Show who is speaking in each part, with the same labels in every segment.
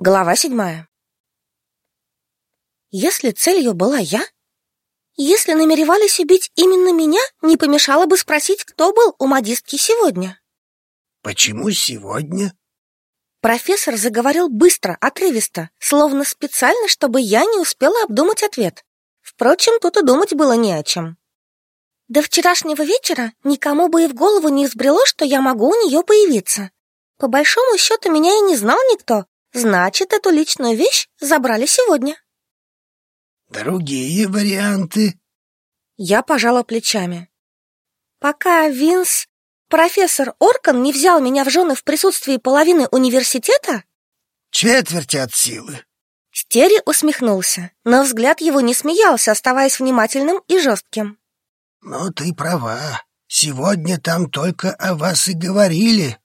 Speaker 1: Глава седьмая. Если целью была я, если намеревались убить именно меня, не помешало бы спросить, кто был у модистки сегодня.
Speaker 2: Почему сегодня?
Speaker 1: Профессор заговорил быстро, отрывисто, словно специально, чтобы я не успела обдумать ответ. Впрочем, тут и думать было не о чем. До вчерашнего вечера никому бы и в голову не взбрело, что я могу у нее появиться. По большому счету, меня и не знал никто, Значит, эту личную вещь забрали сегодня.
Speaker 2: Другие варианты?
Speaker 1: Я пожала плечами. Пока Винс, профессор Оркан, не взял меня в жены в присутствии половины университета?
Speaker 2: Четверти от силы.
Speaker 1: Стери усмехнулся, но взгляд его не смеялся, оставаясь внимательным и жестким.
Speaker 2: Но ты права. Сегодня там только о вас и говорили.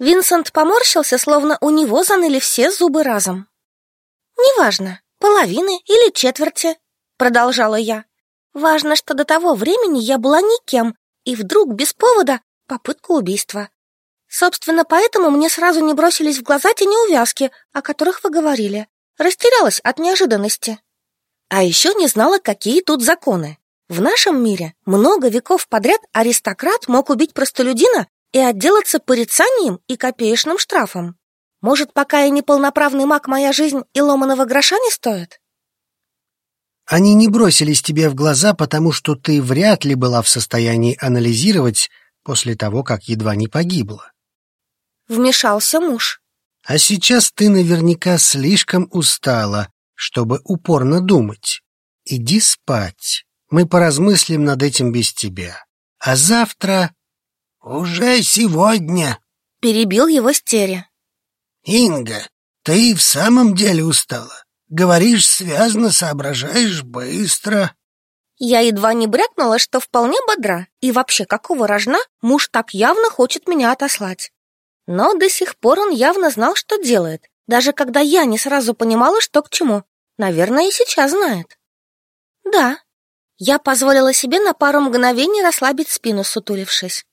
Speaker 1: Винсент поморщился, словно у него заныли все зубы разом. «Неважно, половины или четверти», — продолжала я. «Важно, что до того времени я была никем, и вдруг без повода попытка убийства. Собственно, поэтому мне сразу не бросились в глаза те неувязки, о которых вы говорили. Растерялась от неожиданности. А еще не знала, какие тут законы. В нашем мире много веков подряд аристократ мог убить простолюдина и отделаться порицанием и копеечным штрафом. Может, пока я не полноправный маг, моя жизнь и ломаного гроша не стоит?
Speaker 3: Они не бросились тебе в глаза, потому что ты вряд ли была в состоянии анализировать после того, как едва не погибла.
Speaker 1: Вмешался муж.
Speaker 3: А сейчас ты наверняка слишком устала, чтобы упорно думать. Иди спать. Мы поразмыслим над этим без тебя. А завтра
Speaker 2: «Уже сегодня», —
Speaker 1: перебил его Стери.
Speaker 2: «Инга, ты в самом деле устала. Говоришь связно, соображаешь быстро».
Speaker 1: Я едва не брякнула, что вполне бодра, и вообще какого рожна муж так явно хочет меня отослать. Но до сих пор он явно знал, что делает, даже когда я не сразу понимала, что к чему. Наверное, и сейчас знает. Да, я позволила себе на пару мгновений расслабить спину, сутулившись.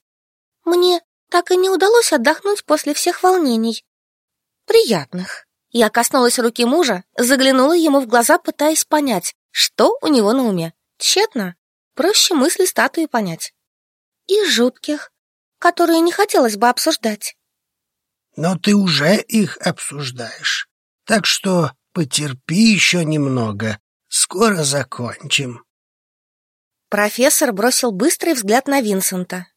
Speaker 1: Мне так и не удалось отдохнуть после всех волнений. Приятных. Я коснулась руки мужа, заглянула ему в глаза, пытаясь понять, что у него на уме. Тщетно. Проще мысли статуи понять. И жутких, которые не хотелось бы обсуждать.
Speaker 2: Но ты уже их обсуждаешь. Так что потерпи еще немного. Скоро закончим.
Speaker 1: Профессор бросил быстрый взгляд на Винсента.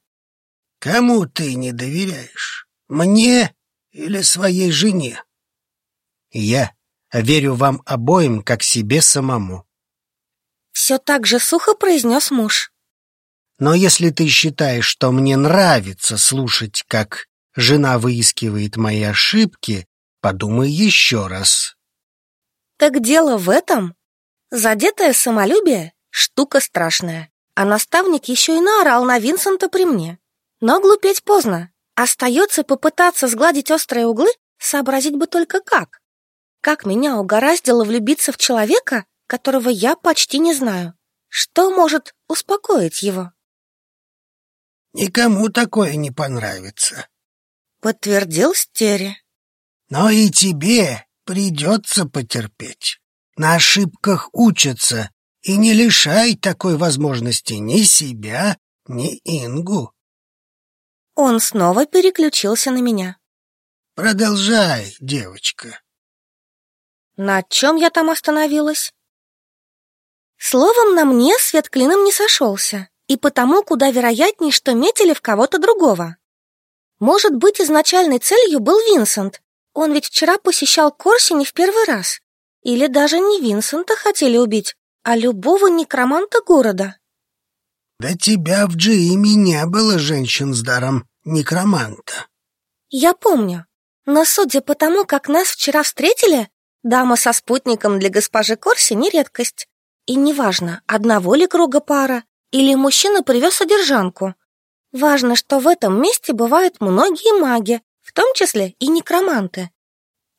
Speaker 2: Кому ты не доверяешь? Мне или своей жене?
Speaker 3: Я верю вам обоим, как себе самому.
Speaker 1: Все так же сухо произнес муж.
Speaker 3: Но если ты считаешь, что мне нравится слушать, как жена выискивает мои ошибки, подумай еще раз.
Speaker 1: Так дело в этом. Задетое самолюбие — штука страшная, а наставник еще и наорал на Винсента при мне. Но глупеть поздно. Остается попытаться сгладить острые углы, сообразить бы только как. Как меня угораздило влюбиться в человека, которого я почти не знаю. Что может успокоить его?
Speaker 2: Никому такое не понравится,
Speaker 1: подтвердил Стери.
Speaker 2: Но и тебе придется потерпеть. На ошибках учатся, и не лишай такой возможности ни себя, ни Ингу.
Speaker 1: Он снова переключился на меня.
Speaker 2: Продолжай, девочка.
Speaker 1: На чем я там остановилась? Словом, на мне свет клином не сошелся, и потому куда вероятней, что метили в кого-то другого. Может быть, изначальной целью был Винсент. Он ведь вчера посещал Корси не в первый раз. Или даже не Винсента хотели убить, а любого некроманта города.
Speaker 2: До тебя в Джиме не было женщин с даром некроманта.
Speaker 1: Я помню. Но судя по тому, как нас вчера встретили, дама со спутником для госпожи Корси не редкость. И неважно, одного ли круга пара, или мужчина привез содержанку. Важно, что в этом месте бывают многие маги, в том числе и некроманты.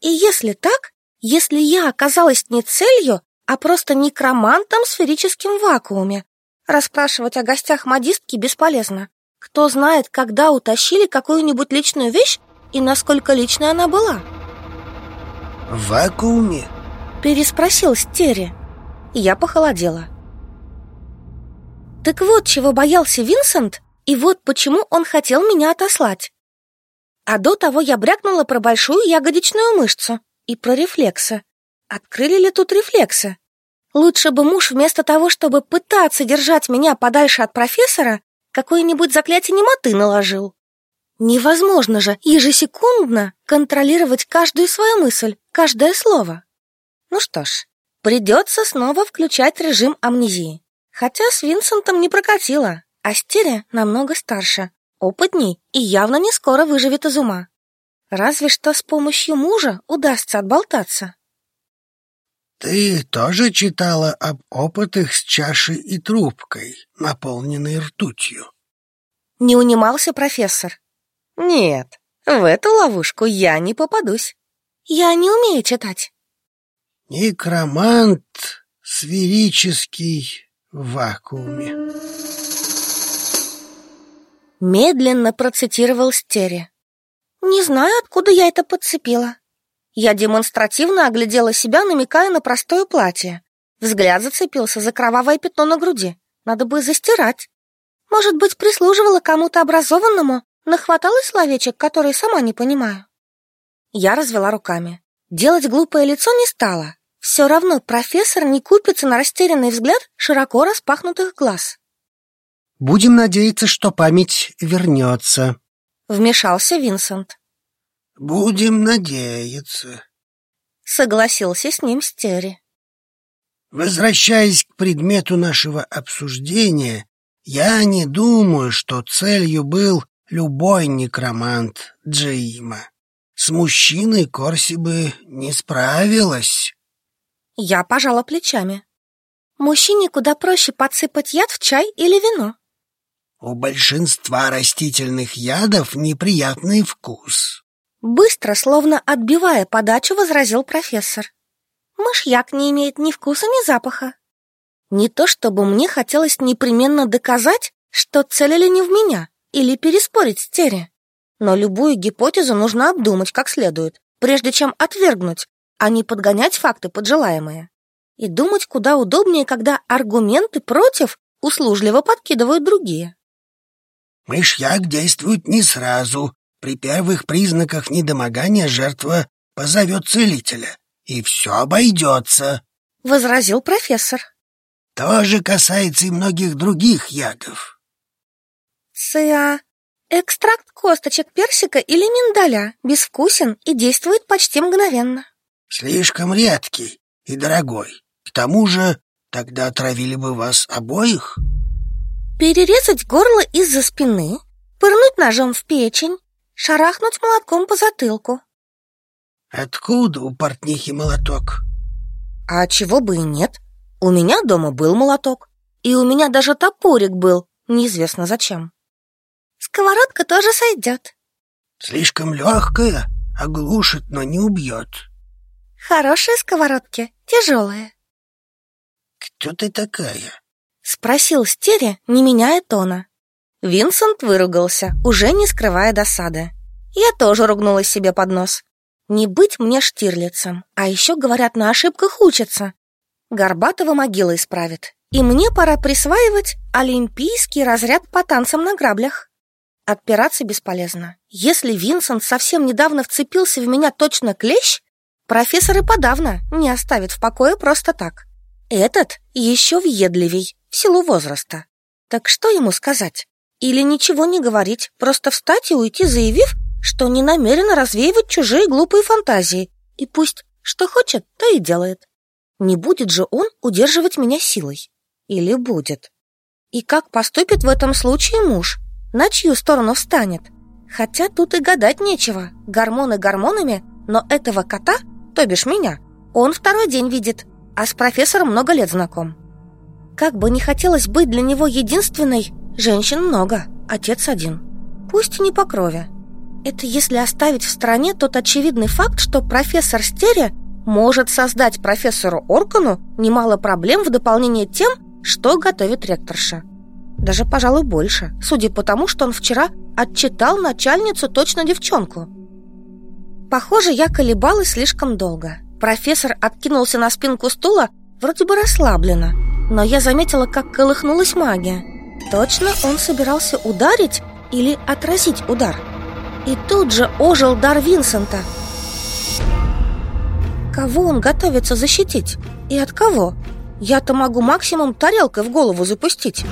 Speaker 1: И если так, если я оказалась не целью, а просто некромантом в сферическом вакууме, расспрашивать о гостях модистки бесполезно. Кто знает, когда утащили какую-нибудь личную вещь и насколько личной она была.
Speaker 2: В вакууме?
Speaker 1: Переспросил Стери. Я похолодела. Так вот, чего боялся Винсент, и вот почему он хотел меня отослать. А до того я брякнула про большую ягодичную мышцу и про рефлексы. Открыли ли тут рефлексы? Лучше бы муж вместо того, чтобы пытаться держать меня подальше от профессора, какое-нибудь заклятие немоты наложил. Невозможно же ежесекундно контролировать каждую свою мысль, каждое слово. Ну что ж, придется снова включать режим амнезии. Хотя с Винсентом не прокатило, а Стере намного старше, опытней и явно не скоро выживет из ума. Разве что с помощью мужа удастся отболтаться.
Speaker 2: Ты тоже читала об опытах с чашей и трубкой, наполненной ртутью?
Speaker 1: Не унимался профессор. Нет, в эту ловушку я не попадусь. Я не умею читать.
Speaker 2: Некромант сферический в вакууме.
Speaker 1: Медленно процитировал Стери. Не знаю, откуда я это подцепила. Я демонстративно оглядела себя, намекая на простое платье. Взгляд зацепился за кровавое пятно на груди. Надо бы застирать. Может быть, прислуживала кому-то образованному, нахваталась словечек, которые сама не понимаю. Я развела руками. Делать глупое лицо не стала. Все равно профессор не купится на растерянный взгляд широко распахнутых глаз.
Speaker 3: «Будем надеяться, что память вернется», —
Speaker 1: вмешался Винсент.
Speaker 2: Будем надеяться.
Speaker 1: Согласился с ним Стери.
Speaker 2: Возвращаясь к предмету нашего обсуждения, я не думаю, что целью был любой некромант Джима. С мужчиной Корси бы не справилась.
Speaker 1: Я пожала плечами. Мужчине куда проще подсыпать яд в чай или вино.
Speaker 2: У большинства растительных ядов неприятный вкус.
Speaker 1: Быстро, словно отбивая подачу, возразил профессор. Мышьяк не имеет ни вкуса, ни запаха. Не то чтобы мне хотелось непременно доказать, что целили не в меня или переспорить с Терри. Но любую гипотезу нужно обдумать как следует, прежде чем отвергнуть, а не подгонять факты под желаемое. И думать куда удобнее, когда аргументы против услужливо подкидывают другие.
Speaker 2: Мышьяк действует не сразу, при первых признаках недомогания жертва позовет целителя, и все обойдется», —
Speaker 1: возразил профессор.
Speaker 2: «То же касается и многих других ядов».
Speaker 1: «Циа, экстракт косточек персика или миндаля безвкусен и действует почти мгновенно».
Speaker 2: «Слишком редкий и дорогой. К тому же тогда отравили бы вас обоих».
Speaker 1: «Перерезать горло из-за спины, пырнуть ножом в печень, шарахнуть молотком по затылку.
Speaker 2: Откуда у портнихи молоток?
Speaker 1: А чего бы и нет. У меня дома был молоток. И у меня даже топорик был, неизвестно зачем. Сковородка тоже сойдет.
Speaker 2: Слишком легкая, оглушит, но не убьет.
Speaker 1: Хорошие сковородки, тяжелые.
Speaker 2: Кто ты такая?
Speaker 1: Спросил Стери, не меняя тона. Винсент выругался, уже не скрывая досады. Я тоже ругнулась себе под нос. Не быть мне штирлицем, а еще, говорят, на ошибках учатся. Горбатого могила исправит, и мне пора присваивать олимпийский разряд по танцам на граблях. Отпираться бесполезно. Если Винсент совсем недавно вцепился в меня точно клещ, профессор и подавно не оставит в покое просто так. Этот еще въедливей, в силу возраста. Так что ему сказать? Или ничего не говорить, просто встать и уйти, заявив, что не намерена развеивать чужие глупые фантазии. И пусть что хочет, то и делает. Не будет же он удерживать меня силой. Или будет? И как поступит в этом случае муж? На чью сторону встанет? Хотя тут и гадать нечего. Гормоны гормонами, но этого кота, то бишь меня, он второй день видит, а с профессором много лет знаком. Как бы не хотелось быть для него единственной, Женщин много, отец один. Пусть и не по крови. Это если оставить в стороне тот очевидный факт, что профессор Стерия может создать профессору Оркану немало проблем в дополнение тем, что готовит ректорша. Даже, пожалуй, больше, судя по тому, что он вчера отчитал начальницу точно девчонку. Похоже, я колебалась слишком долго. Профессор откинулся на спинку стула, вроде бы расслабленно, но я заметила, как колыхнулась магия. Точно он собирался ударить или отразить удар. И тут же ожил дар Винсента. Кого он готовится защитить? И от кого? Я-то могу максимум тарелкой в голову запустить.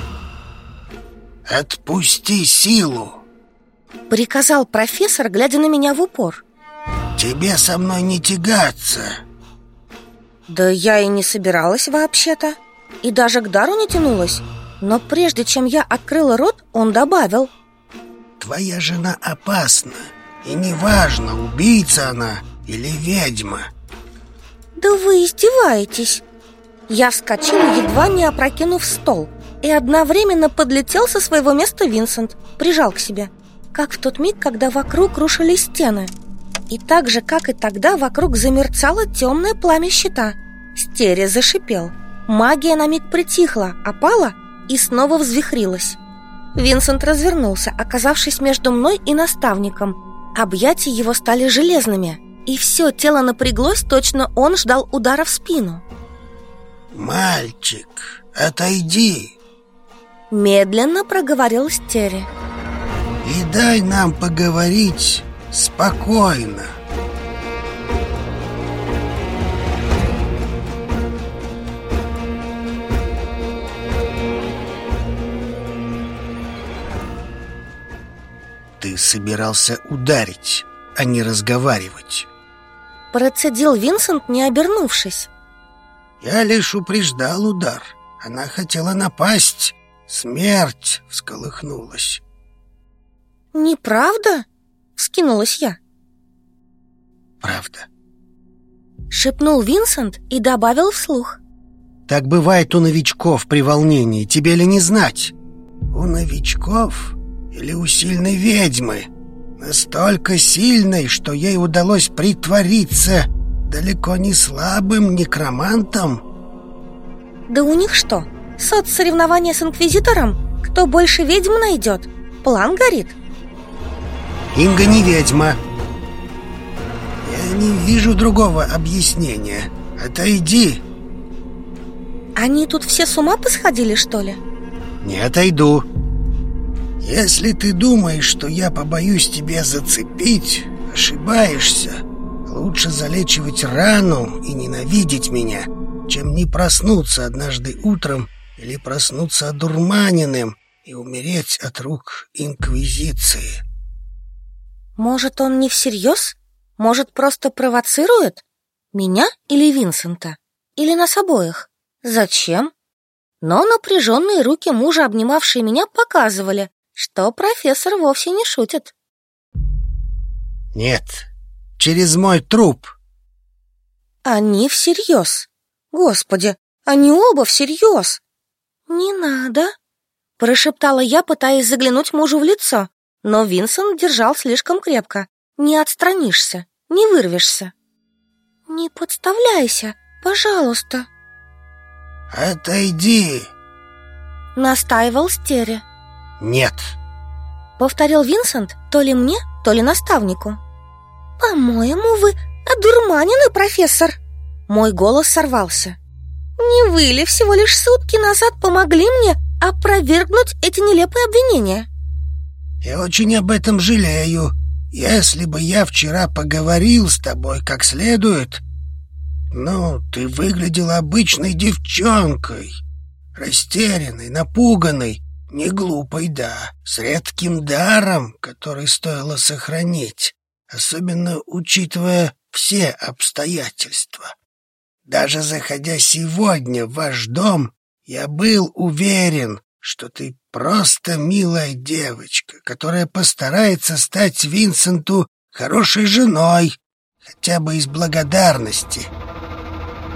Speaker 2: «Отпусти силу!»
Speaker 1: Приказал профессор, глядя на меня в упор.
Speaker 2: «Тебе со мной не тягаться!»
Speaker 1: Да я и не собиралась вообще-то И даже к дару не тянулась Но прежде чем я открыла рот, он добавил
Speaker 2: Твоя жена опасна И неважно, убийца она или ведьма
Speaker 1: Да вы издеваетесь Я вскочила, едва не опрокинув стол И одновременно подлетел со своего места Винсент Прижал к себе Как в тот миг, когда вокруг рушились стены и так же, как и тогда, вокруг замерцало темное пламя щита. Стере зашипел. Магия на миг притихла, опала и снова взвихрилась. Винсент развернулся, оказавшись между мной и наставником. Объятия его стали железными, и все тело напряглось, точно он ждал удара в спину.
Speaker 2: «Мальчик, отойди!»
Speaker 1: Медленно проговорил Стере.
Speaker 2: «И дай нам поговорить Спокойно. Собирался ударить, а не разговаривать.
Speaker 1: Процедил Винсент, не обернувшись.
Speaker 2: Я лишь упреждал удар. Она хотела напасть. Смерть всколыхнулась.
Speaker 1: Неправда? Вскинулась я
Speaker 2: Правда
Speaker 1: Шепнул Винсент и добавил вслух
Speaker 3: Так бывает у новичков при волнении, тебе ли не знать?
Speaker 2: У новичков или у сильной ведьмы? Настолько сильной, что ей удалось притвориться далеко не слабым некромантом?
Speaker 1: Да у них что, соцсоревнование с Инквизитором? Кто больше ведьм найдет? План горит?
Speaker 3: Инга не ведьма
Speaker 2: Я не вижу другого объяснения Отойди
Speaker 1: Они тут все с ума посходили, что ли?
Speaker 3: Не отойду
Speaker 2: Если ты думаешь, что я побоюсь тебя зацепить Ошибаешься Лучше залечивать рану и ненавидеть меня Чем не проснуться однажды утром Или проснуться одурманенным И умереть от рук Инквизиции
Speaker 1: может, он не всерьез? Может, просто провоцирует? Меня или Винсента? Или нас обоих? Зачем? Но напряженные руки мужа, обнимавшие меня, показывали, что профессор вовсе не шутит.
Speaker 2: Нет, через мой труп.
Speaker 1: Они всерьез. Господи, они оба всерьез. Не надо, прошептала я, пытаясь заглянуть мужу в лицо. Но Винсент держал слишком крепко. Не отстранишься, не вырвешься. Не подставляйся, пожалуйста.
Speaker 2: Отойди.
Speaker 1: Настаивал Стере.
Speaker 2: Нет.
Speaker 1: Повторил Винсент то ли мне, то ли наставнику. По-моему, вы одурманены, профессор. Мой голос сорвался. Не вы ли всего лишь сутки назад помогли мне опровергнуть эти нелепые обвинения?
Speaker 2: Я очень об этом жалею. Если бы я вчера поговорил с тобой как следует... Ну, ты выглядела обычной девчонкой. Растерянной, напуганной, не глупой, да, с редким даром, который стоило сохранить, особенно учитывая все обстоятельства. Даже заходя сегодня в ваш дом, я был уверен, что ты просто милая девочка, которая постарается стать Винсенту хорошей женой, хотя бы из благодарности.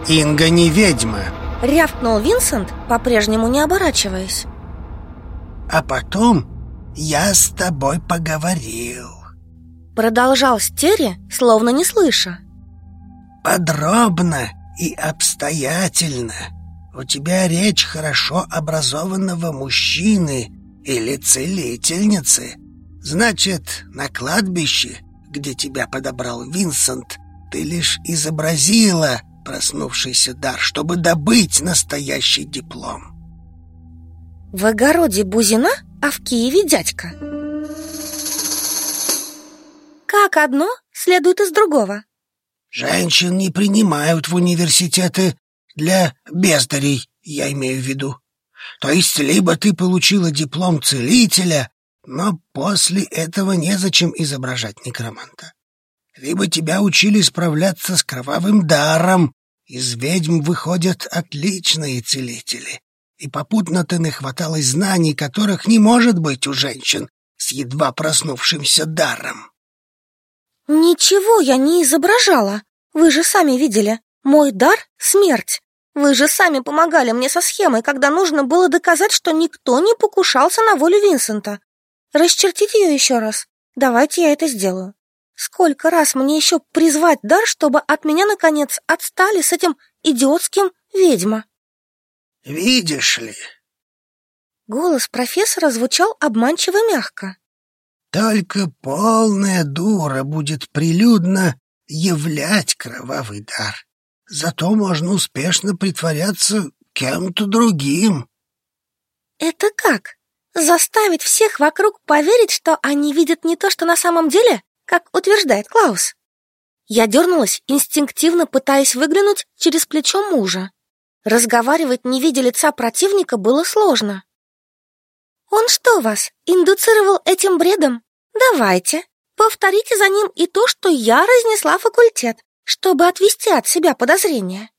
Speaker 2: Инга не ведьма.
Speaker 1: Рявкнул Винсент, по-прежнему не оборачиваясь.
Speaker 2: А потом я с тобой поговорил.
Speaker 1: Продолжал Стери, словно не слыша.
Speaker 2: Подробно и обстоятельно. У тебя речь хорошо образованного мужчины или целительницы. Значит, на кладбище, где тебя подобрал Винсент, ты лишь изобразила проснувшийся дар, чтобы добыть настоящий диплом.
Speaker 1: В огороде Бузина, а в Киеве дядька. Как одно следует из другого?
Speaker 2: Женщин не принимают в университеты для бездарей, я имею в виду. То есть либо ты получила диплом целителя, но после этого незачем изображать некроманта. Либо тебя учили справляться с кровавым даром, из ведьм выходят отличные целители, и попутно ты нахваталась знаний, которых не может быть у женщин с едва проснувшимся даром.
Speaker 1: Ничего я не изображала. Вы же сами видели. Мой дар — смерть. Вы же сами помогали мне со схемой, когда нужно было доказать, что никто не покушался на волю Винсента. Расчертите ее еще раз. Давайте я это сделаю. Сколько раз мне еще призвать дар, чтобы от меня, наконец, отстали с этим идиотским ведьма?
Speaker 2: Видишь ли...
Speaker 1: Голос профессора звучал обманчиво мягко.
Speaker 2: Только полная дура будет прилюдно являть кровавый дар. Зато можно успешно притворяться кем-то другим.
Speaker 1: Это как? Заставить всех вокруг поверить, что они видят не то, что на самом деле, как утверждает Клаус. Я дернулась, инстинктивно пытаясь выглянуть через плечо мужа. Разговаривать, не видя лица противника, было сложно. Он что вас, индуцировал этим бредом? Давайте, повторите за ним и то, что я разнесла факультет, чтобы отвести от себя подозрения.